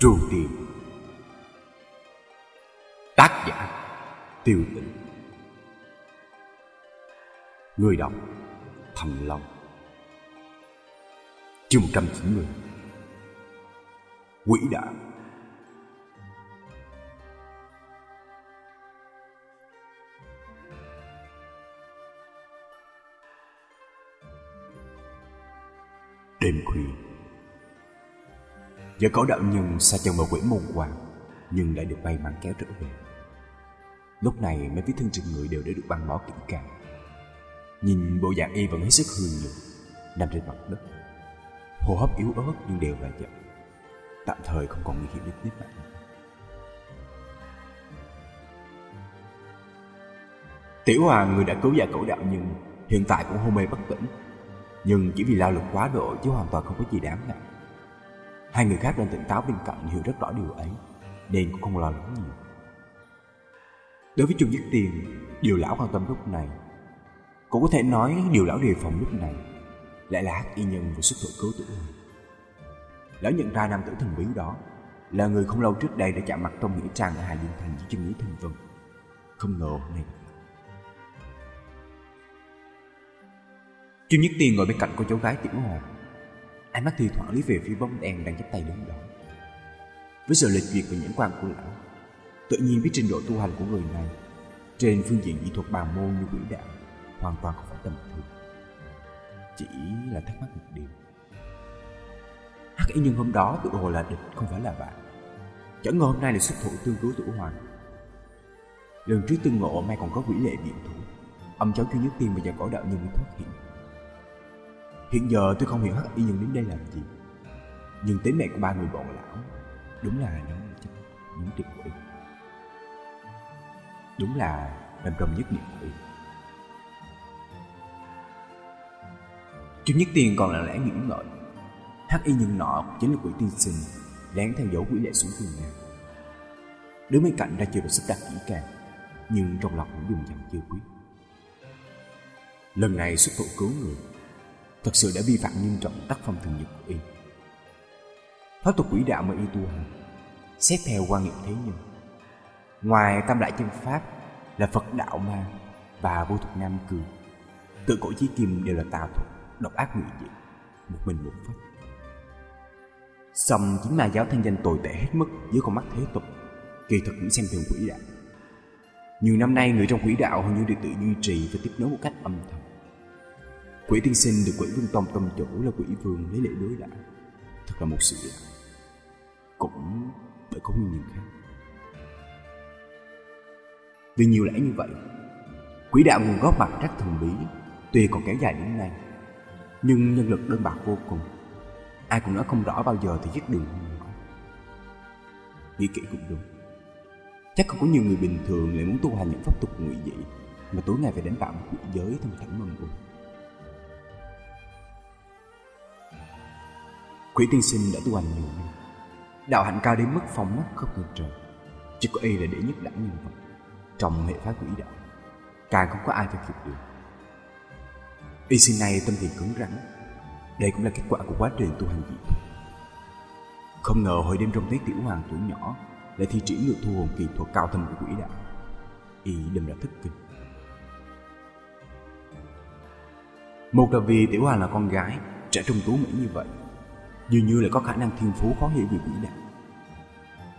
Trù Tiền Tác giả, Tiêu tịnh Người đọc thầm Long. Chương 190 Quỷ đạo. Đêm khuya Giờ cổ đạo nhân xa chân vào quỷ môn quan Nhưng đã được may mắn kéo trở về. Lúc này mấy vết thương trên người đều đã được băng bó kỹ càng. Nhìn bộ dạng y vẫn hết sức hư nhược, Nằm trên mặt đất. Hô hấp yếu ớt nhưng đều là chậm. Tạm thời không còn nguy hiểm đến tính mạng. Tiểu Hoàng, người đã cứu giả cổ đạo nhân, Hiện tại cũng hôn mê bất tỉnh. Nhưng chỉ vì lao lực quá độ chứ hoàn toàn không có gì đáng ngại. Hai người khác đang tỉnh táo bên cạnh hiểu rất rõ điều ấy, Nên cũng không lo lắng nhiều. Đối với Trung Nhất Tiền Điều lão quan tâm lúc này Cũng có thể nói điều lão đề phòng lúc này Lại là hắc y nhân vừa xuất thủ cứu tử Lão nhận ra nam tử thần bí đó Là người không lâu trước đây đã chạm mặt trong nghĩa trang ở Hà Dương Thành với chân lý thần vân. Không ngờ này. nay Trương Nhất Tiên ngồi bên cạnh cô cháu gái Tiểu Hồ. Ánh mắt thi thoảng lý về phía bóng đèn đang chắp tay đứng đó. Với sự lệch duyệt và nhãn quan của lão, Tự nhiên biết trình độ tu hành của người này Trên phương diện kỹ thuật bàn môn như quỷ đạo Hoàn toàn không phải tầm thường. Chỉ là thắc mắc một điều. Hắc y nhân hôm đó tự hồ là địch, không phải là bạn. Chẳng ngờ hôm nay lại xuất thủ tương cứu tử hoàng. Lần trước tương ngộ, mai còn có quỷ lệ biện thủ. Ông cháu chưa nhất tiên bây giờ cổ đạo nhân mới thoát hiện Hiện giờ tôi không hiểu hắc y nhân đến đây làm gì. Nhưng tính này của ba người bọn lão, Đúng là nó chắc những triệt quỷ Đúng là làm rầm nhất niệm quỷ. Trương Nhất Tiền còn là lẽ nghĩ ngợi. Hắc y nhân nọ chính là quỷ tiên sinh, Lén theo dấu quỷ lệ xuống phương Nam Đứng bên cạnh ra chưa được sắp đặt kỹ càng, Nhưng trong lòng cũng dùng dặn chưa quyết Lần này xuất thủ cứu người Thật sự đã vi phạm nghiêm trọng tác phong thường nhật của y Pháp thuật quỷ đạo mà y tu hành, Xét theo quan niệm thế nhân. Ngoài tam đại chân pháp Là Phật đạo ma Và vô thuật nam cường Tự cổ chí kim đều là tà thuật, Độc ác nguy dị, Một mình một pháp Xong chính là giáo thanh danh tồi tệ hết mức Dưới con mắt thế tục, Kỳ thực cũng xem thường quỷ đạo. Nhiều năm nay, người trong quỷ đạo hầu như được tự duy trì Và tiếp nối một cách âm thầm. Quỷ tiên sinh được quỷ vương tông tông chủ là quỷ vương lấy lễ đối đãi. Thật là một sự lạ Cũng bởi có nguyên nhân khác. Vì nhiều lẽ như vậy, Quỷ đạo nguồn gốc mặt rất thần bí Tuy còn kéo dài đến nay, Nhưng nhân lực đơn bạc vô cùng, Ai cũng nói không rõ bao giờ thì giết đường Nghĩ kỹ cũng đúng. Chắc không có nhiều người bình thường lại muốn tu hành những pháp tục ngụy dị Mà tối ngày phải đánh bạo một quỷ giới thâm thẳm mầm ung Quỷ tiên sinh đã tu hành nhiều năm. Đạo hạnh cao đến mức phong mắt khắp ngờ trời. Chỉ có y là để nhất đẳng nhân vật Trong hệ phái quỷ đạo. Càng không có ai theo kịp được. Y sinh này tâm thiện cứng rắn. Đây cũng là kết quả của quá trình tu hành dị Không ngờ hồi đêm trong thấy tiểu hoàng tuổi nhỏ Lại thi triển được thu hồn kỳ thuật cao thâm của quỷ đạo. Y đâm ra thất kinh. Một là vì tiểu hoàng là con gái, Trẻ trung tú mỹ như vậy dường như là có khả năng thiên phú khó hiểu về quỷ đạo.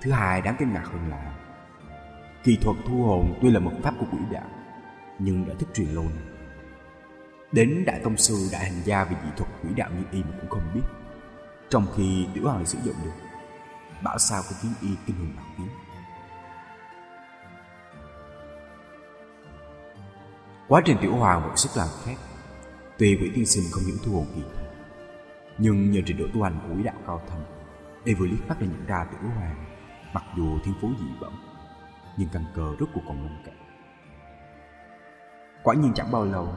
Thứ hai đáng kinh ngạc hơn là kỳ thuật thu hồn tuy là một pháp của quỷ đạo, nhưng đã thất truyền lâu năm. Đến đại tông sư, đã hành gia về dị thuật quỷ đạo như y mà cũng không biết. Trong khi tiểu hoàng sử dụng được, bảo sao có tiếng y kinh hồn bạc tiếng. Quá trình tiểu hoàng vẫn sức làm phép, tuy quỷ tiên sinh không những thu hồn kỳ thuật, nhưng nhờ trình độ tu hành của quỹ đạo cao thâm Y vừa liếc mắt đã nhận ra tử hoàng, Mặc dù thiên phú dị bẩm, Nhưng căn cơ rốt cuộc còn nông cạn Quả nhiên chẳng bao lâu,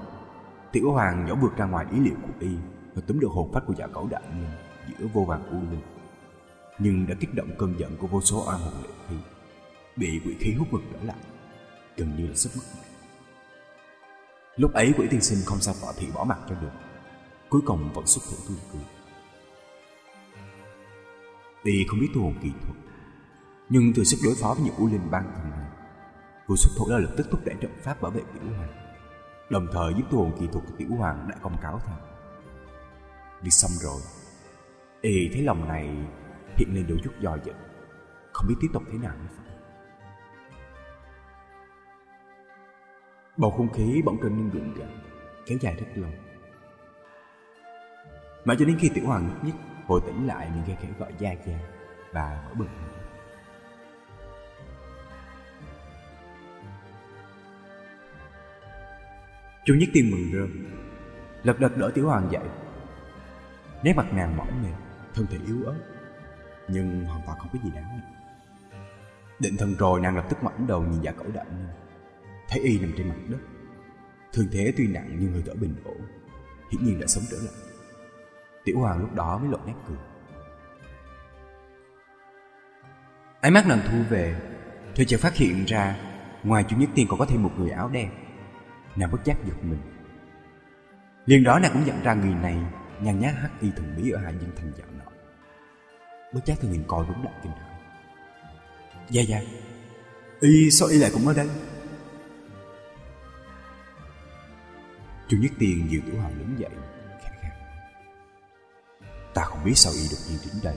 Tiểu hoàng nhỏ vượt ra ngoài ý liệu của y Và túm được hồn phách của giả cẩu đại nhân Giữa vô vàng u linh. Nhưng đã kích động cơn giận của vô số oan hồn lệ khí, Bị quỷ khí hút vực trở lại, Gần như là sắp mất mạng. Lúc ấy quỷ tiên sinh không sao tỏ thị bỏ mặt cho được cuối cùng vẫn xuất thủ tương cười. Y không biết tu hồn kỳ thuật, Nhưng từ sức đối phó với những u linh băng thần này Vừa xuất thủ đã lập tức thúc đẩy trận pháp bảo vệ tiểu hoàng. Đồng thời giúp tu hồn kỳ thuật của tiểu hoàng đã công cáo thành Đi xong rồi. Y thấy lòng này hiện lên đủ chút do dự, Không biết tiếp tục thế nào nữa phải Bầu không khí bỗng trở nên gượng gạo Kéo dài rất lâu. Mãi cho đến khi tiểu hoàng nhúc nhích Hồi tỉnh lại mình nghe khẽ gọi Gia Gia Và mở bừng Chu Nhất Tiên mừng rơn Lật đật đỡ Tiểu Hoàng dậy. Nét mặt nàng mỏng mềm Thân thể yếu ớt, Nhưng hoàn toàn không có gì đáng ngại Định thần rồi, nàng lập tức ngoảnh đầu nhìn dạ cẩu đậm nhân. Thấy y nằm trên mặt đất. Thương thế tuy nặng nhưng hơi thở bình ổn, Hiển nhiên đã sống trở lại. Tiểu Hoàng lúc đó mới lộ nét cười. Ánh mắt nàng thu về Thì chợt phát hiện ra Ngoài chủ nhất tiên còn có thêm một người áo đen. Nàng bất giác giật mình. Liền đó nàng cũng nhận ra người này Nhàn nhát hắc y thần bí ở hai nhân thành dạo nọ Bất giác thì nhìn coi đúng lại kinh hãi. Dạ dạ. Y sao y lại cũng ở đây? Chu Nhất Tiên dìu Tiểu Hoàng đứng dậy biết sao y đột nhiên đến đây.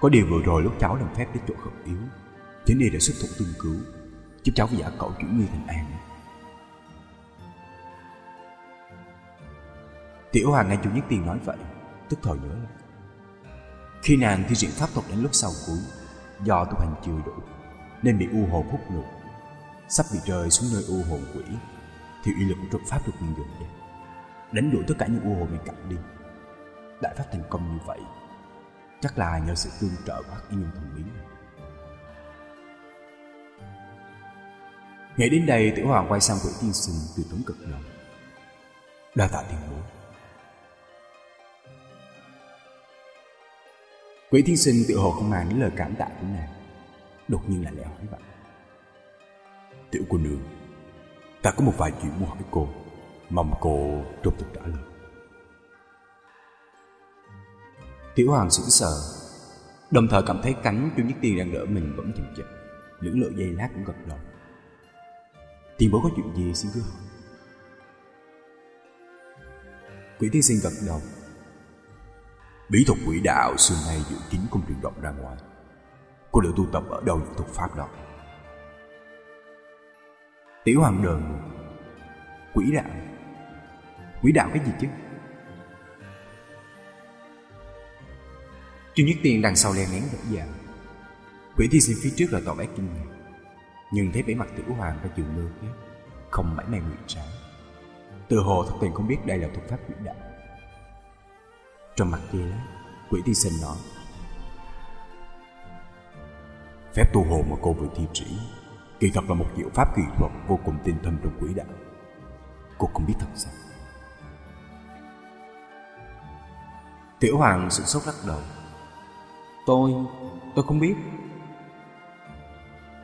Có điều vừa rồi lúc cháu làm phép đến chỗ khẩn yếu, Chính y đã xuất thủ tương cứu, Giúp cháu giả cậu chuyển nguy thành an. Tiểu Hoàng nghe Chu Nhất Tiên nói vậy, Tức thời nhớ lại. Khi nàng thi triển pháp thuật đến lúc sau cuối, Do tu hành chưa đủ, Nên bị u hồn hút ngược. Sắp bị rơi xuống nơi u hồn quỷ, Thì uy lực của trận pháp được nguyên dụng Đánh đuổi tất cả những u hồn bị cặn đi. Đại pháp thành công như vậy, Chắc là nhờ sự tương trợ của hắc y nhân thần bí Nghĩ đến đây, Tiểu Hoàng quay sang quỷ tiên sinh từ tốn cực lòng Đa tạ tiền bối. Quỷ thiên sinh tự hồ không màng đến lời cảm tạ của nàng. Đột nhiên lại lẽ hỏi vậy. Tiểu cô nương, Ta có một vài chuyện muốn hỏi cô, Mong cô trung thực trả lời. Tiểu hoàng sững sờ, Đồng thời cảm thấy cánh Chu Nhất Tiên đang đỡ mình vẫn chậm chậm Lưỡng lự dây lát cũng gật đầu Tiền bố có chuyện gì xin cứ hỏi. Quỷ tiên sinh gật đầu. Bí thuật quỷ đạo xưa nay dự kín không truyền động ra ngoài. Cô được tu tập ở đâu những thuật pháp đó? Tiểu hoàng đờn. Quỷ đạo? Quỷ đạo cái gì chứ? Trương Nhất Tiên đằng sau len nén đỡ dàng Quỷ thi sinh phía trước là tỏ vẻ kinh ngạc Nhưng thấy vẻ mặt tiểu hoàng và trường mưa khác, Không mãi may nguyện trái. Từ hồ thật tình không biết đây là thuật pháp quỷ đạo trong mặt kia, Quỷ thi sinh nói, Phép tu hồ mà cô vừa thi triển Kỳ thật là một diệu pháp kỳ thuật Vô cùng tinh thâm trong quỷ đạo. Cô không biết thật sao? Tiểu Hoàng sửng sốt lắc đầu. Tôi, tôi không biết.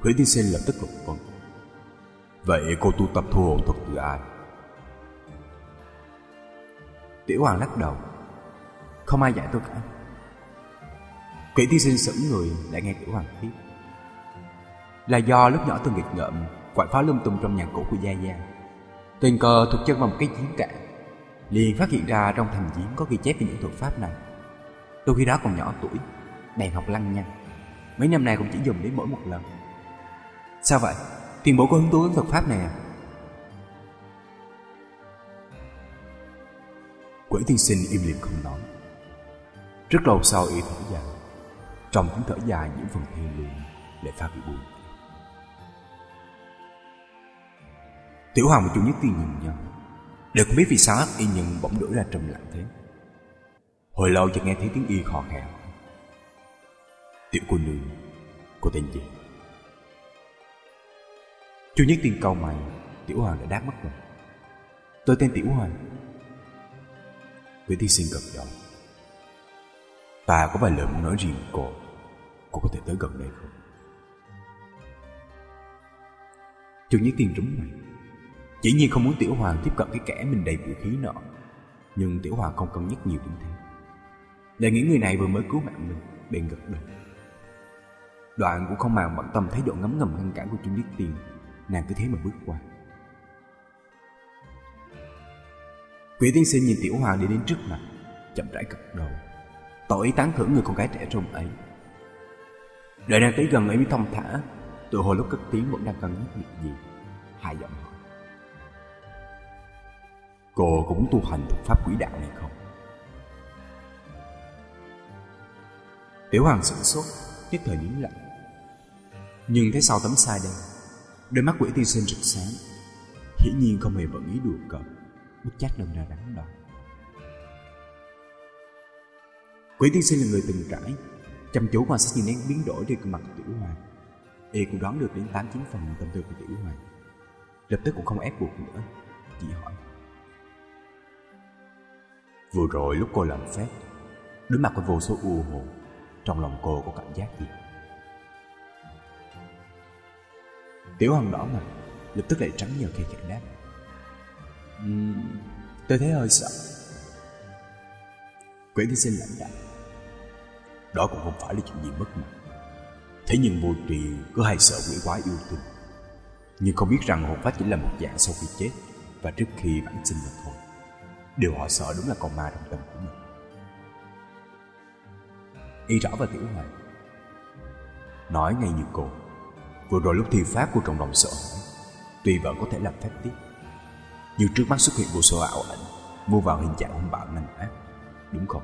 Quỷ tiên sinh lập tức lục vấn Vậy cô tu tập thu hồn thuật từ ai? Tiểu Hoàng lắc đầu. Không ai dạy tôi cả. Kỷ thi sinh sững người đã nghe Tiểu Hoàng tiếp Là do lúc nhỏ tôi nghịch ngợm Quậy phá lung tung trong nhà cũ của Gia Gia. Tình cờ thuộc chân vào một cái giếng cạn liền phát hiện ra trong thành giếng có ghi chép về những thuật pháp này. Tôi khi đó còn nhỏ tuổi Bèn học lăng nhanh Mấy năm nay cũng chỉ dùng đến mỗi một lần. Sao vậy? Tiền bố có hứng thú với thuật pháp này à? Quỷ tiên sinh im lìm không nói. Rất lâu sau y thở dài. Trong tiếng thở dài, những phần thê lương để pha bị buồn. Tiểu Hoàng và Chu Nhất Tiên nhìn nhau. Đều không biết vì sao y nhân bỗng đổi ra trầm lặng thế. Hồi lâu chợt nghe thấy tiếng y khò khè. Tiểu cô nương, Cô tên gì? Chu Nhất Tiên câu mày, Tiểu Hoàng đã đáp mất rồi. Tôi tên Tiểu Hoàng. Quỷ Thi Sinh gật đầu. Ta có vài lời muốn nói riêng cô. Cô có thể tới gần đây không? Trương Nhất Tiên trúng mày. Chỉ nhiên không muốn Tiểu Hoàng tiếp cận cái kẻ mình đầy vũ khí nọ. Nhưng Tiểu Hoàng không cân nhắc nhiều đến thế. Để nghĩ người này vừa mới cứu mạng mình bên gật đầu. Đoạn cũng không màng bận tâm thái độ ngấm ngầm ngăn cản của Trương Niết Tiền. Nàng cứ thế mà bước qua. Quỷ tiên sinh nhìn Tiểu Hoàng đi đến trước mặt, Chậm rãi gật đầu. Tỏ ý tán thưởng người con gái trẻ trung ấy. Đợi nàng tới gần ấy mới thông thả, Tự hồi lúc cất tiếng vẫn đang cân nhắc việc gì Hai giọng hỏi. Cô cũng tu hành thuật pháp quỷ đạo này không? Tiểu Hoàng sửng sốt, Nhất thời nín lặng. Nhưng thấy sau tấm sai đen Đôi mắt quỷ tiên sinh rực sáng. Hiển nhiên không hề bận ý đùa cợt bức chắc đâm ra đắn đo. Quỷ tiên sinh là người từng trải, Chăm chú quan sát nhìn nén biến đổi trên mặt của Tiểu Hoàng. Y cũng đoán được đến 8 9 phần tâm tư của Tiểu Hoàng. Lập tức cũng không ép buộc nữa, Chỉ hỏi. Vừa rồi lúc cô làm phép, Đối mặt với vô số u hồn, Trong lòng cô có cảm giác gì? Tiểu Hoàng đỏ mặt Lập tức lại trắng nhờ khi khẽ đáp. Uhm, Tôi thấy hơi sợ. Quỷ tiên sinh lạnh đạo Đó cũng không phải là chuyện gì mất mặt Thế nhưng vô trì cứ hay sợ quỷ quái yêu tinh Nhưng không biết rằng hồn phách chỉ là một dạng sau khi chết Và trước khi bản sinh mà thôi. Điều họ sợ đúng là con ma trong tâm của mình. Y rõ và tiểu hoàng. Nói ngay như cô Vừa rồi lúc thi pháp của trong lòng sợ Tuy vẫn có thể làm phép tiếp, Nhưng trước mắt xuất hiện vô số ảo ảnh Vô vào hình dạng hung bạo nành ác, Đúng không?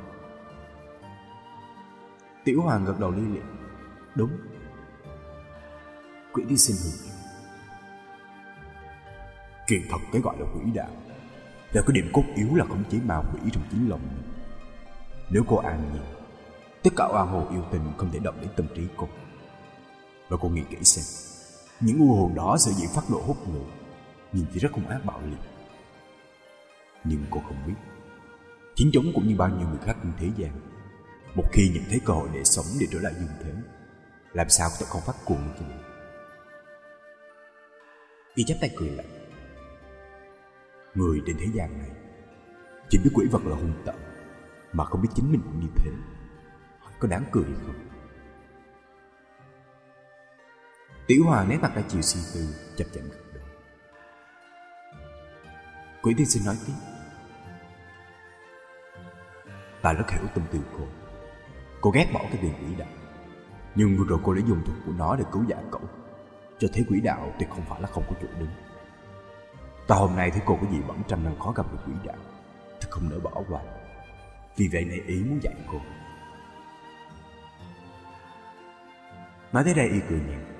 Tiểu Hoàng gật đầu li liệt Đúng. Quỷ đi xin hưởng. Kỳ thật cái gọi là quỷ đạo, Là cái điểm cốt yếu là khống chế ma quỷ trong chính lòng. Mình Nếu cô an nhiên, Tất cả oan hồ yêu tình không thể động đến tâm trí cô. Và cô nghĩ kỹ xem, Những u hồn đó sẽ dĩ phát nộ hút người Nhìn thì rất hung ác bạo liệt. Nhưng cô không biết Chiến chống cũng như bao nhiêu người khác trên thế gian, Một khi nhận thấy cơ hội để sống để trở lại dương thế, Làm sao có thể không phát cuồng cho mình? Y chắp tay cười lạnh. Người trên thế gian này, Chỉ biết quỷ vật là hung tợn, Mà không biết chính mình cũng như thế. Có đáng cười hay không? Tiểu Hòa nét mặt ra chiều suy tư Chập chậm gật đầu. Quỷ tiên sinh nói tiếp. Ta rất hiểu tâm tư cô. Cô ghét bỏ cái tiền quỷ đạo. Nhưng vừa rồi cô đã dùng thuật của nó để cứu giả cậu. Cho thấy quỷ đạo tuyệt không phải là không có chỗ đứng. Ta hôm nay thấy cô có gì bẩn trăm năm khó gặp được quỷ đạo, thật không nỡ bỏ qua. Vì vậy này ý muốn dạy cô. Nói tới đây y cười nhẹ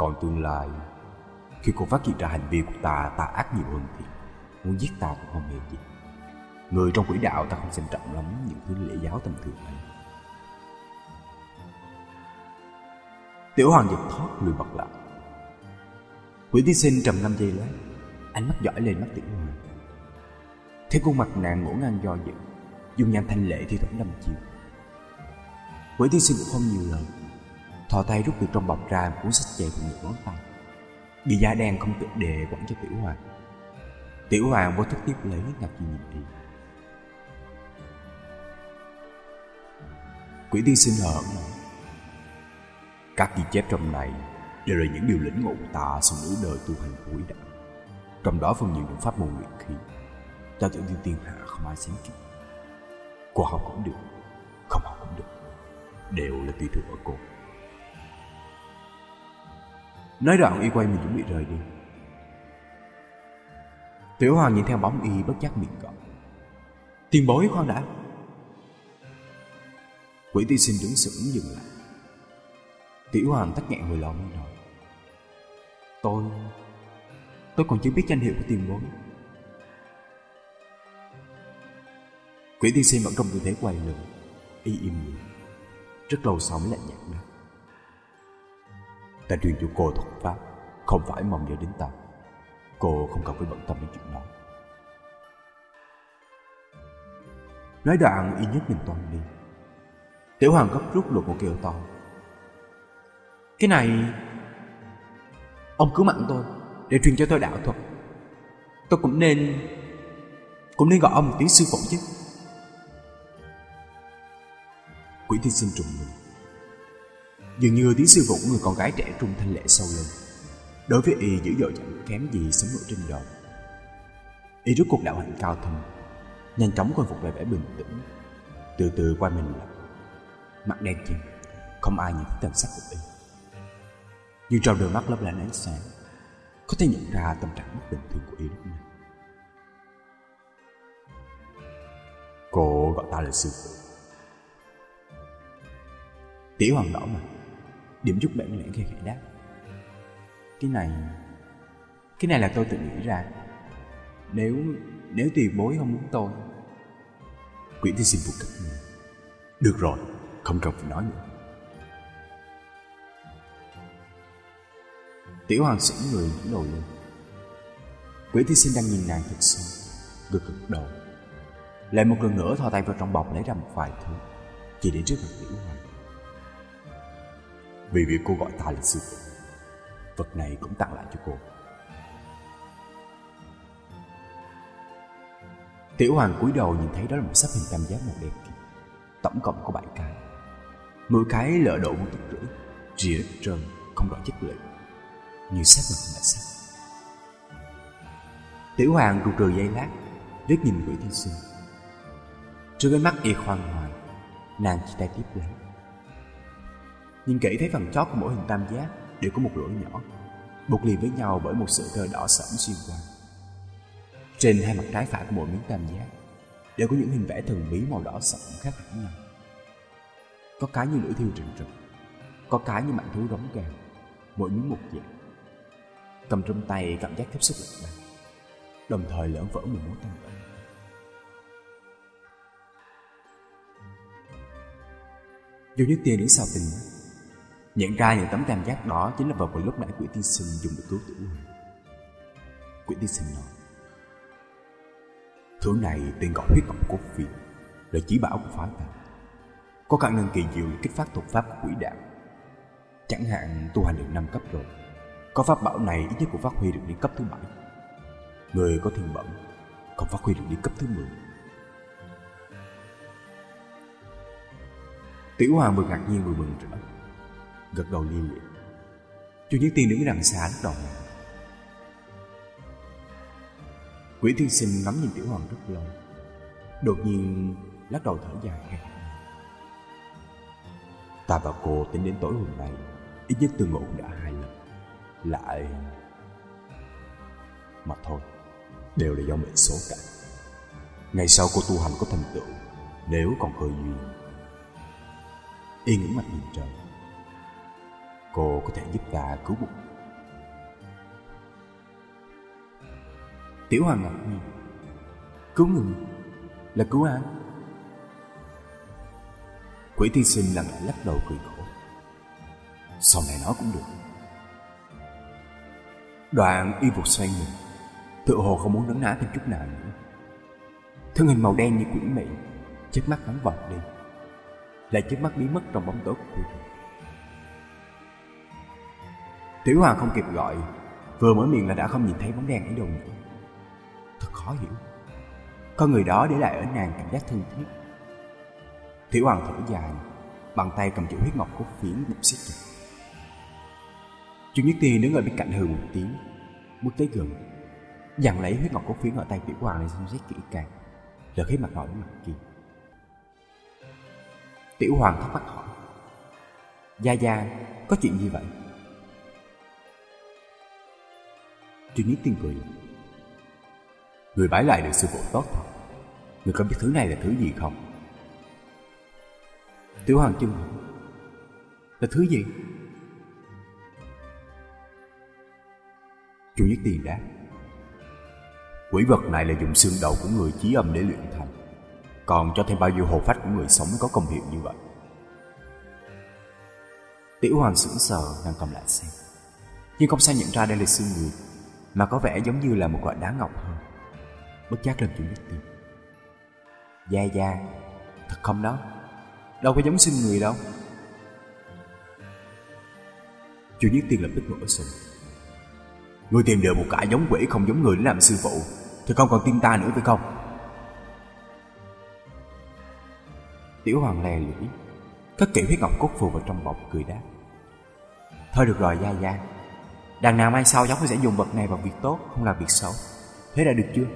còn tương lai, khi cô phát hiện ra hành vi của ta ta ác nhiều hơn thì muốn giết ta cũng không hề gì. Người trong quỷ đạo ta không xem trọng lắm những thứ lễ giáo tầm thường này Tiểu hoàng giật thoát lùi bật lại. Quỷ thí sinh trầm năm giây lát Ánh mắt dõi lên mắt tiểu hoàng. Thấy khuôn mặt nàng ngổ ngang do dự Dùng nhan thanh lệ thì thẩm đâm chiều. Quỷ thí sinh cũng không nhiều lời. Thò tay rút từ trong bọc ra một cuốn sách dày cùng một ngón tay Bị da đen không tự đề quẳng cho tiểu hoàng Tiểu hoàng vô thức tiếp lấy ngạc nhiên nhìn đi Quỷ tiên sinh hợn các ghi chép trong này đều là những điều lĩnh ngộ ta sau nửa đời tu hành của quỷ đạo. Trong đó phần nhiều những pháp môn luyện khí. Ta tưởng như tiên hạ không ai sánh kịp. Qua học cũng được, không học cũng được. Đều là tùy thuộc ở cô. Nói đoạn y quay mình chuẩn bị rời đi. Tiểu Hoàng nhìn theo bóng y bất giác miệng gọi. Tiền bối khoan đã. Quỷ tiên sinh đứng sững dừng lại. Tiểu Hoàng tắt nghẹn người lòng mới nói Tôi Tôi còn chưa biết danh hiệu của tiền bối Quỷ tiên sinh vẫn trong tư thế quay lưng, Y im lặng Rất lâu sau mới lạnh nhạt đó Ta truyền cho cô thuật pháp. Không phải mong nhớ đến ta. Cô không cần phải bận tâm đến chuyện đó. Nói đoạn, y nhất mình toàn đi. Tiểu hoàng gấp rút đột một kêu to. Cái này, Ông cứu mặn tôi Để truyền cho tôi đạo thuật. Tôi cũng nên Cũng nên gọi ông một tiếng sư phụ chứ. Quỷ thiên sinh trùng mình. Dường như tiếng sư phụ của người con gái trẻ trung thanh lệ sâu lên. Đối với y, dữ dội chẳng kém gì sống nổi trên đời Y rút cuộc đạo hạnh cao thâm, Nhanh chóng khôi phục về vẻ bình tĩnh, Từ từ quay mình lại. Mặt đen chìm Không ai nhìn thấy tầm sắc của y. Nhưng trong đôi mắt lấp lánh ánh sáng, Có thể nhận ra tâm trạng bất bình thường của y lúc này. Cô gọi ta là sư phụ. Tiểu hoàng đỏ mặt Điểm chút bản lẽ khi khẽ đáp. Cái này Cái này là tôi tự nghĩ ra. Nếu Nếu tiền bối không muốn tôi Quyển thi xin phụ cất Được rồi, Không cần phải nói nữa. Tiểu hoàng sững người đứng đầu lên. Quyển thi sinh đang nhìn nàng thật sâu Gực gực đầu. Lại một lần nữa thò tay vào trong bọc lấy ra một vài thứ. Chỉ để trước mặt tiểu hoàng. Vì việc cô gọi ta là sư. Phụ Vật này cũng tặng lại cho cô. Tiểu hoàng cúi đầu nhìn thấy đó là một sắp hình tam giác màu đen kia. Tổng cộng có bảy cái. Mỗi cái lỡ độ một tấc rưỡi, Rìa đất trơn, Không rõ chất lượng Như sắt mà không phải sắt Tiểu hoàng rụt rừ dây lát liếc nhìn quỷ thiên sinh Trước cái mắt y khoan hoài, Nàng chỉ tay tiếp lấy. Nhìn kỹ thấy phần chót của mỗi hình tam giác Đều có một lỗ nhỏ, Buộc liền với nhau bởi một sợi tơ đỏ sẫm xuyên qua. Trên hai mặt trái phải của mỗi miếng tam giác Đều có những hình vẽ thần bí màu đỏ sẫm khác hẳn nhau. Có cái như lưỡi thiêu rừng rực Có cái như mạnh thú rống gào Mỗi miếng một dạng. Cầm trong tay cảm giác tiếp xúc lạnh băng Đồng thời lỡ vỡ một mối tâm ân Dù như tiền đứng sau tình Nhận ra những tấm tam giác đó Chính là vật mà lúc nãy quỷ tiên Sừng dùng để cứu tử hoàng. Quỷ tiên Sừng nói Thứ này tên gọi huyết cộng cốt phiền, Là chỉ bảo của phái ta Có khả năng kỳ diệu kích phát thuật pháp của quỷ đạo. Chẳng hạn tu hành được năm cấp rồi, Có pháp bảo này ít nhất cũng phát huy được đến cấp thứ bảy. Người có thiên bẩm Còn phát huy được đến cấp thứ 10 Tiểu Hoàng vừa ngạc nhiên vừa mừng rỡ Gật đầu lia lịa Chu Nhất Tiên đứng đằng xa lắc đầu này Quỷ thiên sinh ngắm nhìn Tiểu Hoàng rất lâu Đột nhiên lắc đầu thở dài khe Ta và cô tính đến tối hôm nay Ít nhất tương ngộ đã hai lần. Lại Mà thôi Đều là do mệnh số cả. Ngày sau cô tu hành có thành tựu Nếu còn cơ duyên Y ngưỡng mặt nhìn trời Cô có thể giúp ta cứu bụng. Tiểu Hoàng ngạc nhiên. Cứu người Là cứu ai? Quỷ thi sinh lặng lẽ lắc đầu cười khổ. Sau này nói cũng được. Đoạn y vụt xoay người. Tự hồ không muốn nấn ná thêm chút nào nữa. Thân hình màu đen như quỷ mị, Chớp mắt bắn vọt đi. Lại chớp mắt biến mất trong bóng tối của cô Tiểu Hoàng không kịp gọi, Vừa mở miệng là đã không nhìn thấy bóng đen ấy đâu nữa. Thật khó hiểu. Con người đó để lại ở nàng cảm giác thân thiết Tiểu Hoàng thở dài, Bàn tay cầm chữ huyết ngọc cốt phiến bụng xích chặt. Chu Nhất Tiên đứng ở bên cạnh hừ một tiếng, Bước tới gần. Dặn lấy huyết ngọc cốt phiến ở tay Tiểu Hoàng để xem xét kỹ càng Rồi khi mặt nọ mặt kia. Tiểu Hoàng thắc mắc hỏi, Gia Gia, Có chuyện gì vậy? Chu Nhất Tiên cười Người bái lại được sư phụ tốt. Thật Người có biết thứ này là thứ gì không? Tiểu Hoàng chân hỏi, Là thứ gì? Chu Nhất Tiền đáp, Quỷ vật này là dùng xương đầu của người chí âm để luyện thành, Còn cho thêm bao nhiêu hồ phách của người sống có công hiệu như vậy? Tiểu Hoàng sững sờ đang cầm lại xem, Nhưng không sao nhận ra đây là xương người. Mà có vẻ giống như là một loại đá ngọc hơn. Bất giác lên chuyện Nhất tiên. Gia Gia, Thật không đó. Đâu có giống sinh người đâu. Chu Nhất Tiên lập tức nổi sùng Ngươi tìm được một cả giống quỷ không giống người để làm sư phụ. Thì không còn tin ta nữa phải không? Tiểu Hoàng lè lưỡi, Cất kỹ huyết ngọc cốt phù vào trong bọc cười đáp. Thôi được rồi, Gia Gia. Đằng nào mai sau cháu cũng sẽ dùng vật này vào việc tốt, Không làm việc xấu. Thế đã được chưa?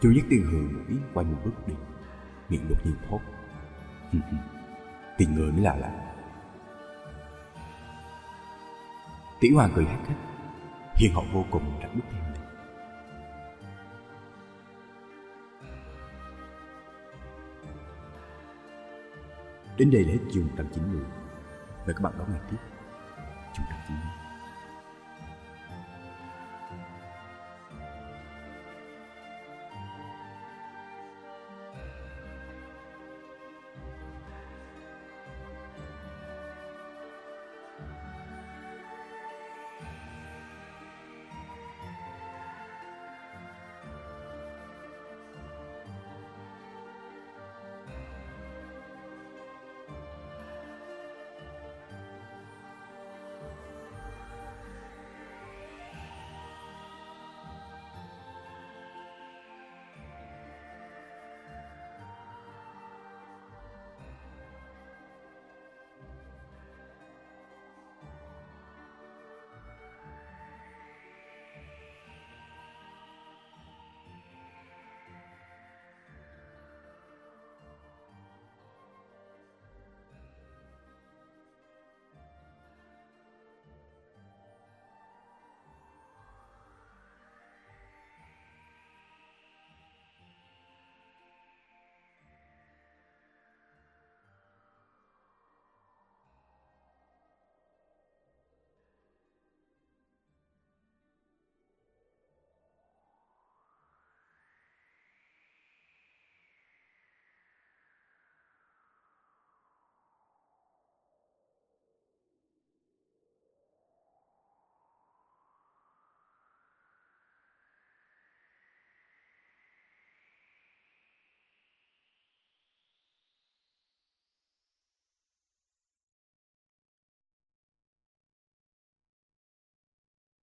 Chu Nhất Tiên hừ một qua một bước đi. Miệng đột nhiên thốt. Tiền người mới là lạ. Tỷ Hoàng cười hát hết Hiền hậu vô cùng đã bước theo mình. Đến đây là hết chương 190 Mời các bạn đón nghe tiếp chương 190